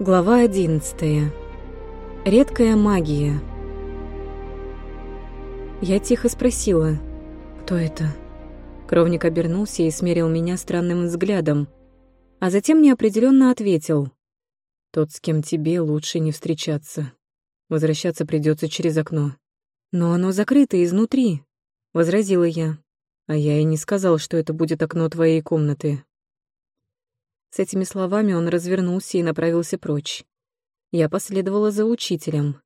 Глава 11. Редкая магия. Я тихо спросила, кто это? Кровник обернулся и смерил меня странным взглядом, а затем неопределенно ответил. Тот, с кем тебе лучше не встречаться. Возвращаться придется через окно. Но оно закрыто изнутри, возразила я. А я и не сказал, что это будет окно твоей комнаты. С этими словами он развернулся и направился прочь. Я последовала за учителем.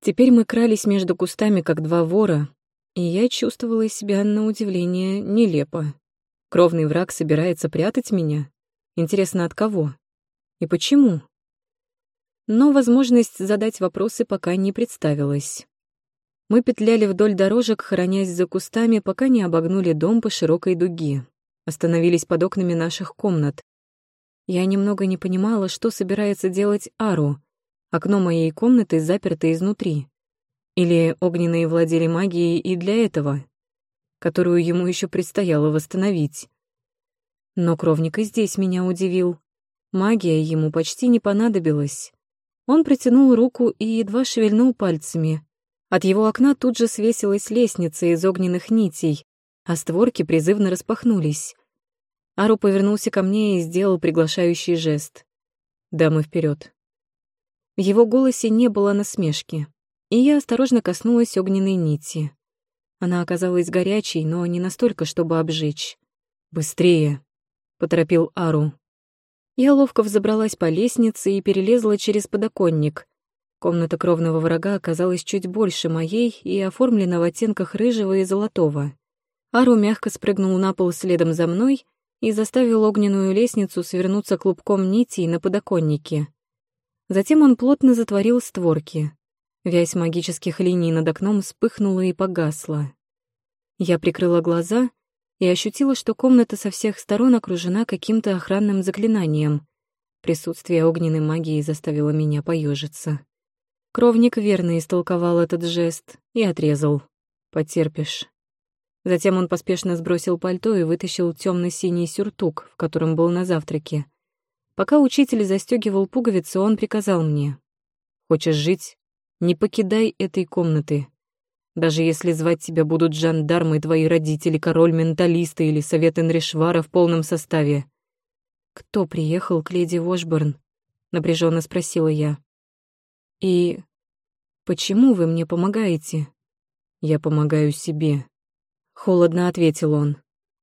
Теперь мы крались между кустами, как два вора, и я чувствовала себя, на удивление, нелепо. Кровный враг собирается прятать меня? Интересно, от кого? И почему? Но возможность задать вопросы пока не представилась. Мы петляли вдоль дорожек, хоронясь за кустами, пока не обогнули дом по широкой дуге. Остановились под окнами наших комнат. Я немного не понимала, что собирается делать Ару. Окно моей комнаты заперто изнутри. Или огненные владели магией и для этого, которую ему еще предстояло восстановить. Но кровник и здесь меня удивил. Магия ему почти не понадобилась. Он протянул руку и едва шевельнул пальцами. От его окна тут же свесилась лестница из огненных нитей, а створки призывно распахнулись. Ару повернулся ко мне и сделал приглашающий жест. «Дамы вперед. В его голосе не было насмешки, и я осторожно коснулась огненной нити. Она оказалась горячей, но не настолько, чтобы обжечь. «Быстрее!» — поторопил Ару. Я ловко взобралась по лестнице и перелезла через подоконник. Комната кровного врага оказалась чуть больше моей и оформлена в оттенках рыжего и золотого. Ару мягко спрыгнул на пол следом за мной — и заставил огненную лестницу свернуться клубком нитей на подоконнике. Затем он плотно затворил створки. Вязь магических линий над окном вспыхнула и погасла. Я прикрыла глаза и ощутила, что комната со всех сторон окружена каким-то охранным заклинанием. Присутствие огненной магии заставило меня поежиться. Кровник верно истолковал этот жест и отрезал. «Потерпишь». Затем он поспешно сбросил пальто и вытащил темно синий сюртук, в котором был на завтраке. Пока учитель застегивал пуговицы, он приказал мне. «Хочешь жить? Не покидай этой комнаты. Даже если звать тебя будут жандармы, твои родители, король-менталисты или совет Энришвара в полном составе». «Кто приехал к леди Вошборн?» — напряженно спросила я. «И почему вы мне помогаете?» «Я помогаю себе», Холодно ответил он.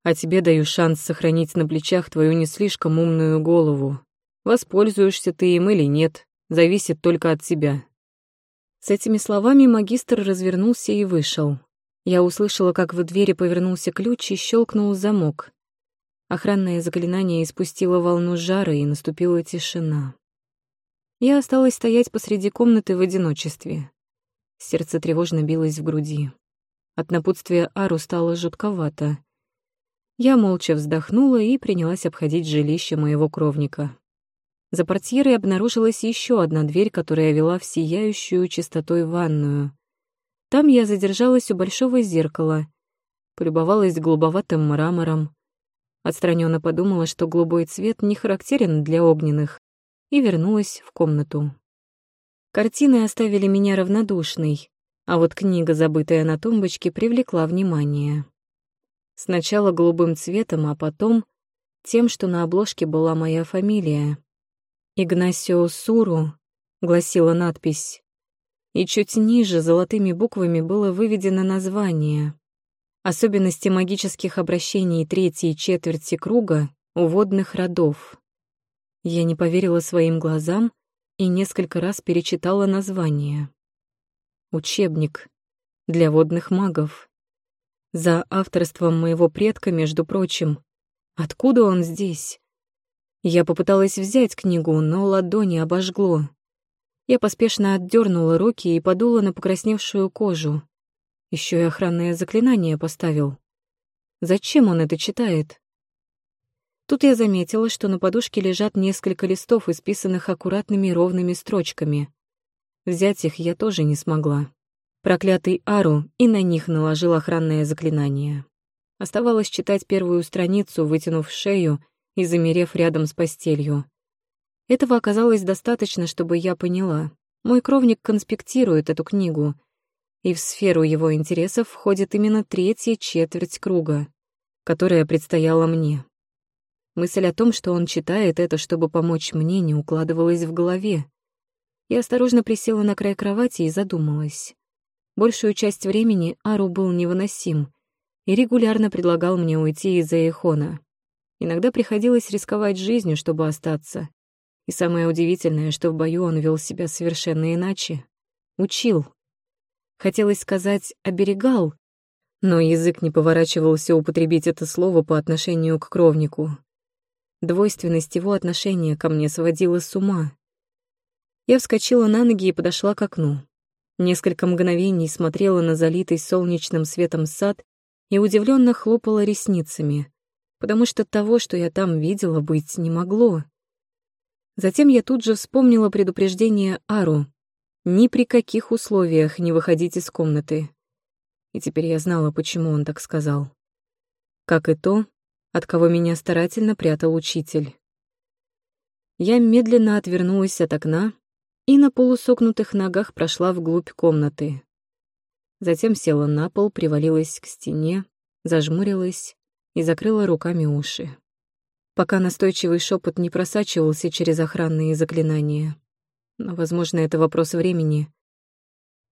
А тебе даю шанс сохранить на плечах твою не слишком умную голову. Воспользуешься ты им или нет, зависит только от тебя. С этими словами магистр развернулся и вышел. Я услышала, как в двери повернулся ключ и щелкнул замок. Охранное заклинание испустило волну жара, и наступила тишина. Я осталась стоять посреди комнаты в одиночестве. Сердце тревожно билось в груди. От напутствия Ару стало жутковато. Я молча вздохнула и принялась обходить жилище моего кровника. За портьерой обнаружилась еще одна дверь, которая вела в сияющую чистотой ванную. Там я задержалась у большого зеркала, полюбовалась голубоватым мрамором, отстраненно подумала, что голубой цвет не характерен для огненных, и вернулась в комнату. Картины оставили меня равнодушной. А вот книга, забытая на тумбочке, привлекла внимание. Сначала голубым цветом, а потом тем, что на обложке была моя фамилия. «Игнасио Суру», — гласила надпись. И чуть ниже золотыми буквами было выведено название. Особенности магических обращений третьей четверти круга у водных родов. Я не поверила своим глазам и несколько раз перечитала название учебник для водных магов. За авторством моего предка, между прочим. Откуда он здесь? Я попыталась взять книгу, но ладони обожгло. Я поспешно отдернула руки и подула на покрасневшую кожу. Еще и охранное заклинание поставил. Зачем он это читает? Тут я заметила, что на подушке лежат несколько листов, исписанных аккуратными ровными строчками. Взять их я тоже не смогла. Проклятый Ару и на них наложил охранное заклинание. Оставалось читать первую страницу, вытянув шею и замерев рядом с постелью. Этого оказалось достаточно, чтобы я поняла. Мой кровник конспектирует эту книгу, и в сферу его интересов входит именно третья четверть круга, которая предстояла мне. Мысль о том, что он читает это, чтобы помочь мне, не укладывалась в голове. Я осторожно присела на край кровати и задумалась. Большую часть времени Ару был невыносим и регулярно предлагал мне уйти из-за Эхона. Иногда приходилось рисковать жизнью, чтобы остаться. И самое удивительное, что в бою он вел себя совершенно иначе. Учил. Хотелось сказать «оберегал», но язык не поворачивался употребить это слово по отношению к кровнику. Двойственность его отношения ко мне сводила с ума. Я вскочила на ноги и подошла к окну. Несколько мгновений смотрела на залитый солнечным светом сад и удивленно хлопала ресницами, потому что того, что я там видела, быть не могло. Затем я тут же вспомнила предупреждение Ару «Ни при каких условиях не выходить из комнаты». И теперь я знала, почему он так сказал. Как и то, от кого меня старательно прятал учитель. Я медленно отвернулась от окна и на полусогнутых ногах прошла вглубь комнаты. Затем села на пол, привалилась к стене, зажмурилась и закрыла руками уши. Пока настойчивый шепот не просачивался через охранные заклинания. Но, возможно, это вопрос времени.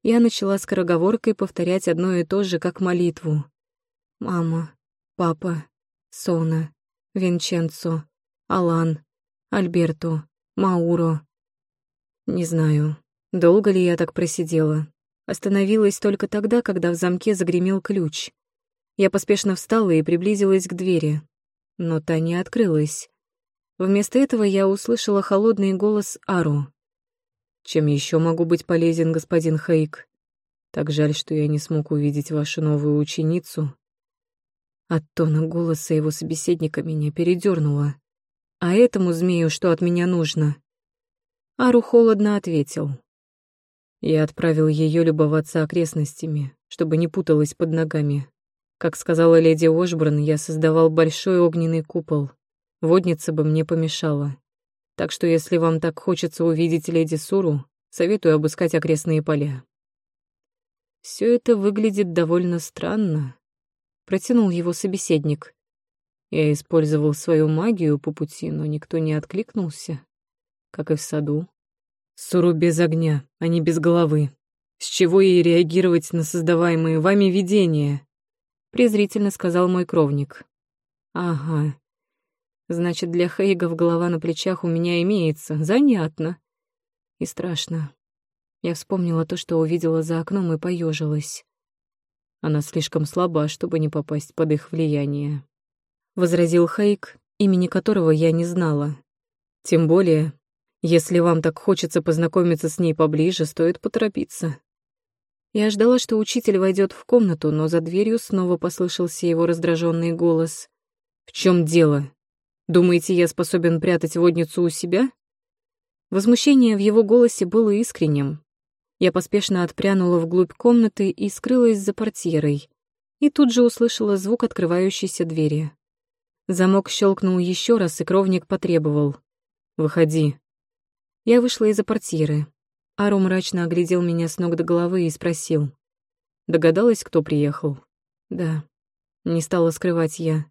Я начала скороговоркой повторять одно и то же, как молитву. «Мама, папа, Сона, Винченцо, Алан, Альберто, Мауро, не знаю, долго ли я так просидела. Остановилась только тогда, когда в замке загремел ключ. Я поспешно встала и приблизилась к двери. Но та не открылась. Вместо этого я услышала холодный голос Ару. «Чем еще могу быть полезен, господин Хейк? Так жаль, что я не смог увидеть вашу новую ученицу». От тона голоса его собеседника меня передернуло. «А этому змею что от меня нужно?» Ару холодно ответил. Я отправил ее любоваться окрестностями, чтобы не путалась под ногами. Как сказала леди Ошборн, я создавал большой огненный купол. Водница бы мне помешала. Так что если вам так хочется увидеть леди Суру, советую обыскать окрестные поля. Все это выглядит довольно странно, протянул его собеседник. Я использовал свою магию по пути, но никто не откликнулся как и в саду. Суру без огня, а не без головы. С чего ей реагировать на создаваемые вами видения? Презрительно сказал мой кровник. Ага. Значит, для Хейгов голова на плечах у меня имеется. Занятно. И страшно. Я вспомнила то, что увидела за окном и поежилась. Она слишком слаба, чтобы не попасть под их влияние. Возразил Хейк, имени которого я не знала. Тем более, если вам так хочется познакомиться с ней поближе, стоит поторопиться. Я ждала, что учитель войдет в комнату, но за дверью снова послышался его раздраженный голос. «В чем дело? Думаете, я способен прятать водницу у себя?» Возмущение в его голосе было искренним. Я поспешно отпрянула вглубь комнаты и скрылась за портьерой. И тут же услышала звук открывающейся двери. Замок щелкнул еще раз, и кровник потребовал. «Выходи». Я вышла из-за портьеры. Ару мрачно оглядел меня с ног до головы и спросил. Догадалась, кто приехал? Да. Не стала скрывать я.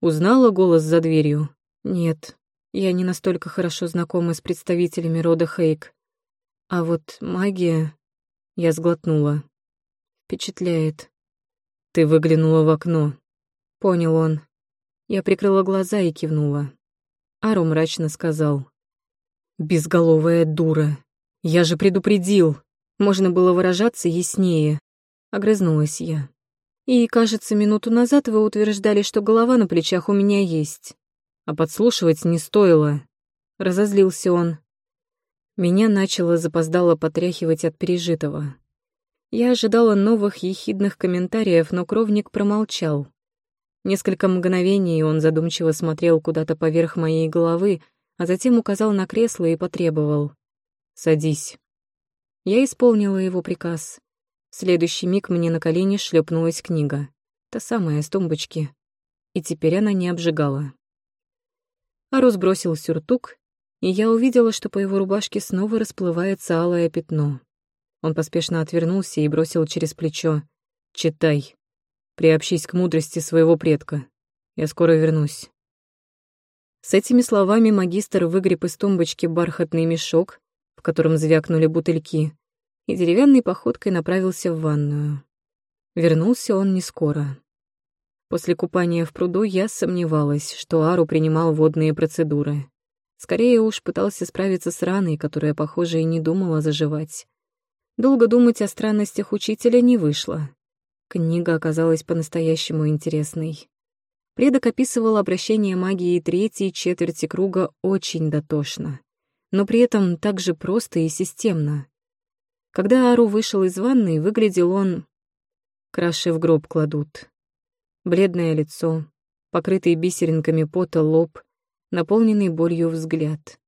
Узнала голос за дверью? Нет. Я не настолько хорошо знакома с представителями рода Хейк. А вот магия... Я сглотнула. Впечатляет. Ты выглянула в окно. Понял он. Я прикрыла глаза и кивнула. Ару мрачно сказал. Безголовая дура. Я же предупредил. Можно было выражаться яснее. Огрызнулась я. И, кажется, минуту назад вы утверждали, что голова на плечах у меня есть. А подслушивать не стоило. Разозлился он. Меня начало запоздало потряхивать от пережитого. Я ожидала новых ехидных комментариев, но кровник промолчал. Несколько мгновений он задумчиво смотрел куда-то поверх моей головы, а затем указал на кресло и потребовал. «Садись». Я исполнила его приказ. В следующий миг мне на колени шлепнулась книга, та самая с тумбочки, и теперь она не обжигала. Арус бросил сюртук и я увидела, что по его рубашке снова расплывается алое пятно. Он поспешно отвернулся и бросил через плечо. «Читай. Приобщись к мудрости своего предка. Я скоро вернусь». С этими словами магистр выгреб из тумбочки бархатный мешок, в котором звякнули бутыльки, и деревянной походкой направился в ванную. Вернулся он не скоро. После купания в пруду я сомневалась, что Ару принимал водные процедуры. Скорее уж пытался справиться с раной, которая, похоже, и не думала заживать. Долго думать о странностях учителя не вышло. Книга оказалась по-настоящему интересной. Предок описывал обращение магии третьей четверти круга очень дотошно, но при этом также просто и системно. Когда Ару вышел из ванной, выглядел он... Краши в гроб кладут. Бледное лицо, покрытый бисеринками пота лоб, наполненный болью взгляд.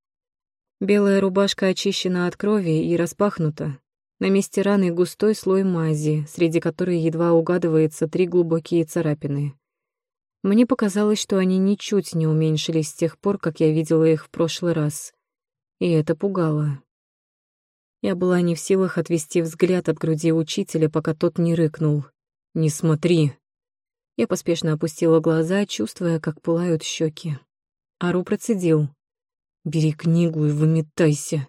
Белая рубашка очищена от крови и распахнута, на месте раны густой слой мази, среди которой едва угадывается три глубокие царапины. Мне показалось, что они ничуть не уменьшились с тех пор, как я видела их в прошлый раз. И это пугало. Я была не в силах отвести взгляд от груди учителя, пока тот не рыкнул. «Не смотри!» Я поспешно опустила глаза, чувствуя, как пылают щеки. Ару процедил. «Бери книгу и выметайся.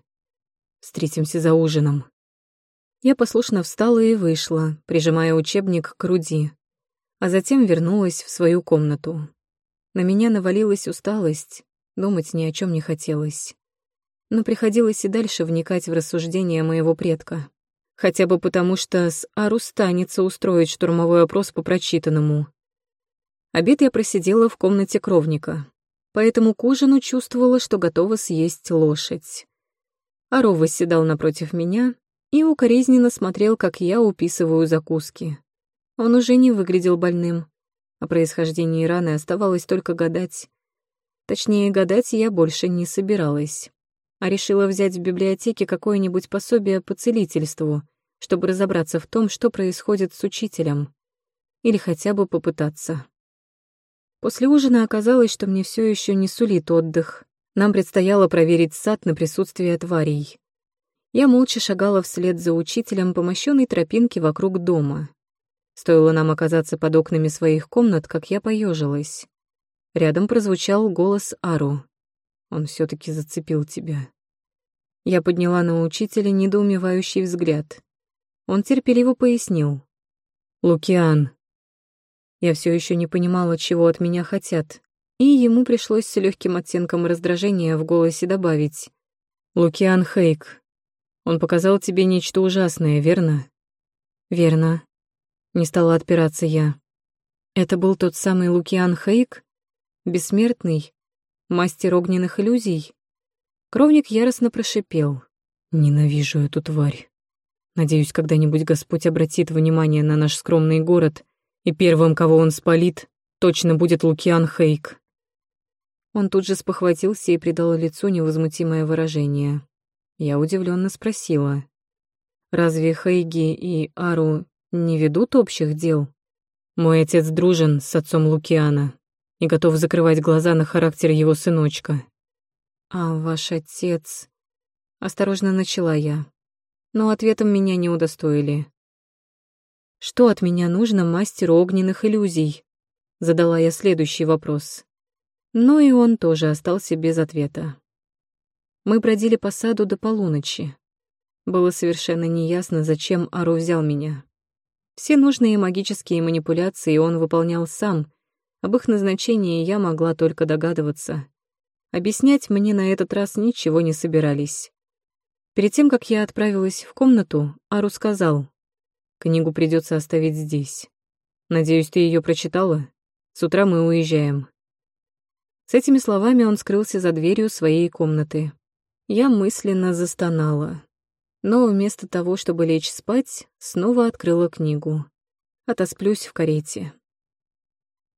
Встретимся за ужином». Я послушно встала и вышла, прижимая учебник к груди, а затем вернулась в свою комнату. На меня навалилась усталость, думать ни о чем не хотелось. Но приходилось и дальше вникать в рассуждения моего предка. Хотя бы потому, что с Ару станется устроить штурмовой опрос по прочитанному. Обед я просидела в комнате кровника, поэтому к ужину чувствовала, что готова съесть лошадь. Ару восседал напротив меня и укоризненно смотрел, как я уписываю закуски. Он уже не выглядел больным. О происхождении раны оставалось только гадать. Точнее, гадать я больше не собиралась, а решила взять в библиотеке какое-нибудь пособие по целительству, чтобы разобраться в том, что происходит с учителем. Или хотя бы попытаться. После ужина оказалось, что мне все еще не сулит отдых. Нам предстояло проверить сад на присутствие тварей. Я молча шагала вслед за учителем по мощенной тропинке вокруг дома. Стоило нам оказаться под окнами своих комнат, как я поежилась. Рядом прозвучал голос Ару. Он все таки зацепил тебя. Я подняла на учителя недоумевающий взгляд. Он терпеливо пояснил. «Лукиан». Я все еще не понимала, чего от меня хотят, и ему пришлось с легким оттенком раздражения в голосе добавить. «Лукиан Хейк, он показал тебе нечто ужасное, верно? Верно. Не стала отпираться я. Это был тот самый Лукиан Хейк? Бессмертный? Мастер огненных иллюзий? Кровник яростно прошипел. Ненавижу эту тварь. Надеюсь, когда-нибудь Господь обратит внимание на наш скромный город, и первым, кого он спалит, точно будет Лукиан Хейк. Он тут же спохватился и придал лицу невозмутимое выражение. Я удивленно спросила. «Разве Хейги и Ару не ведут общих дел? Мой отец дружен с отцом Лукиана и готов закрывать глаза на характер его сыночка». «А ваш отец...» Осторожно начала я, но ответом меня не удостоили. «Что от меня нужно мастеру огненных иллюзий?» Задала я следующий вопрос. Но и он тоже остался без ответа. Мы бродили по саду до полуночи. Было совершенно неясно, зачем Ару взял меня. Все нужные магические манипуляции он выполнял сам. Об их назначении я могла только догадываться. Объяснять мне на этот раз ничего не собирались. Перед тем, как я отправилась в комнату, Ару сказал, «Книгу придется оставить здесь. Надеюсь, ты ее прочитала? С утра мы уезжаем». С этими словами он скрылся за дверью своей комнаты. Я мысленно застонала. Но вместо того, чтобы лечь спать, снова открыла книгу. Отосплюсь в карете.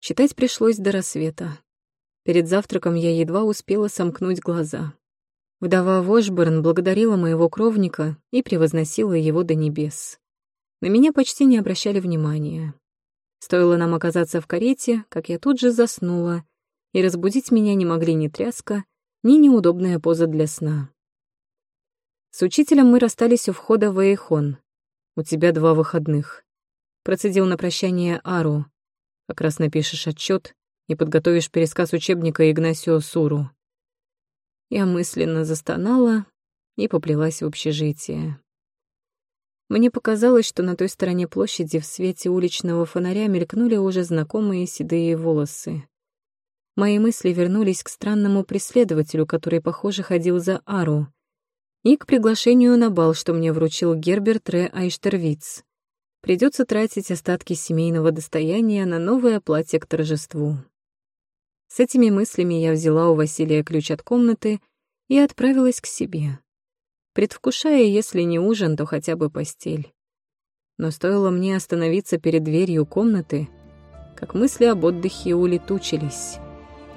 Читать пришлось до рассвета. Перед завтраком я едва успела сомкнуть глаза. Вдова Вошборн благодарила моего кровника и превозносила его до небес. На меня почти не обращали внимания. Стоило нам оказаться в карете, как я тут же заснула, и разбудить меня не могли ни тряска, ни неудобная поза для сна. С учителем мы расстались у входа в Эйхон. «У тебя два выходных», — процедил на прощание Ару. «Как раз напишешь отчет и подготовишь пересказ учебника Игнасио Суру». Я мысленно застонала и поплелась в общежитие. Мне показалось, что на той стороне площади в свете уличного фонаря мелькнули уже знакомые седые волосы. Мои мысли вернулись к странному преследователю, который, похоже, ходил за Ару, и к приглашению на бал, что мне вручил Герберт Ре Айштервиц. Придется тратить остатки семейного достояния на новое платье к торжеству. С этими мыслями я взяла у Василия ключ от комнаты и отправилась к себе, предвкушая, если не ужин, то хотя бы постель. Но стоило мне остановиться перед дверью комнаты, как мысли об отдыхе улетучились.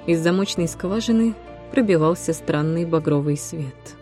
Из замочной скважины пробивался странный багровый свет.